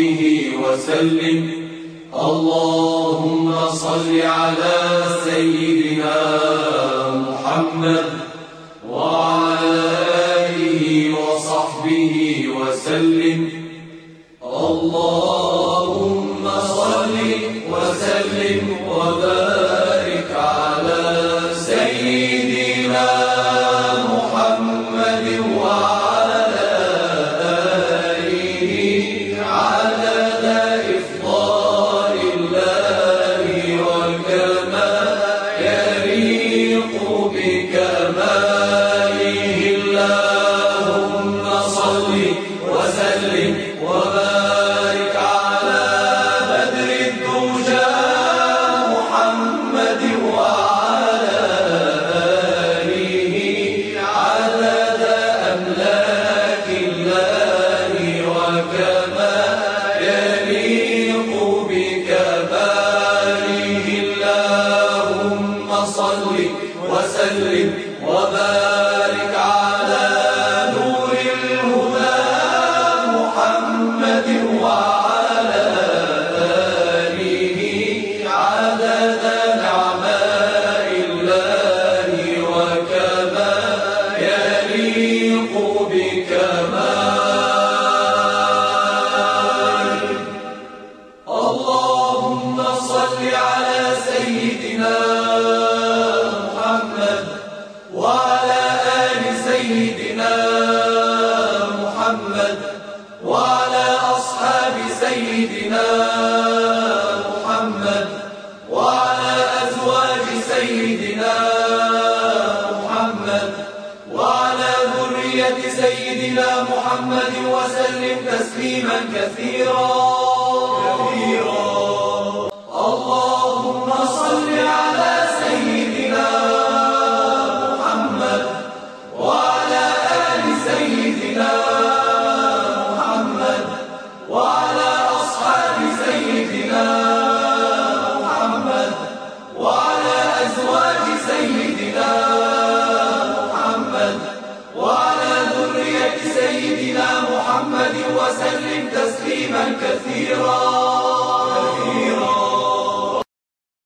وصحبه وسلم. اللهم صل على سيدنا محمد وعلى آله وصحبه وسلم. اللهم صل وسلم وبارك على سيدنا وكما يليق بكماله اللهم وسلم وبارك محمد وعلى أصحاب سيدنا محمد وعلى أزواج سيدنا محمد وعلى ذرية سيدنا محمد وسلم تسليما كثيرا. وسلم تسليما كثيرا.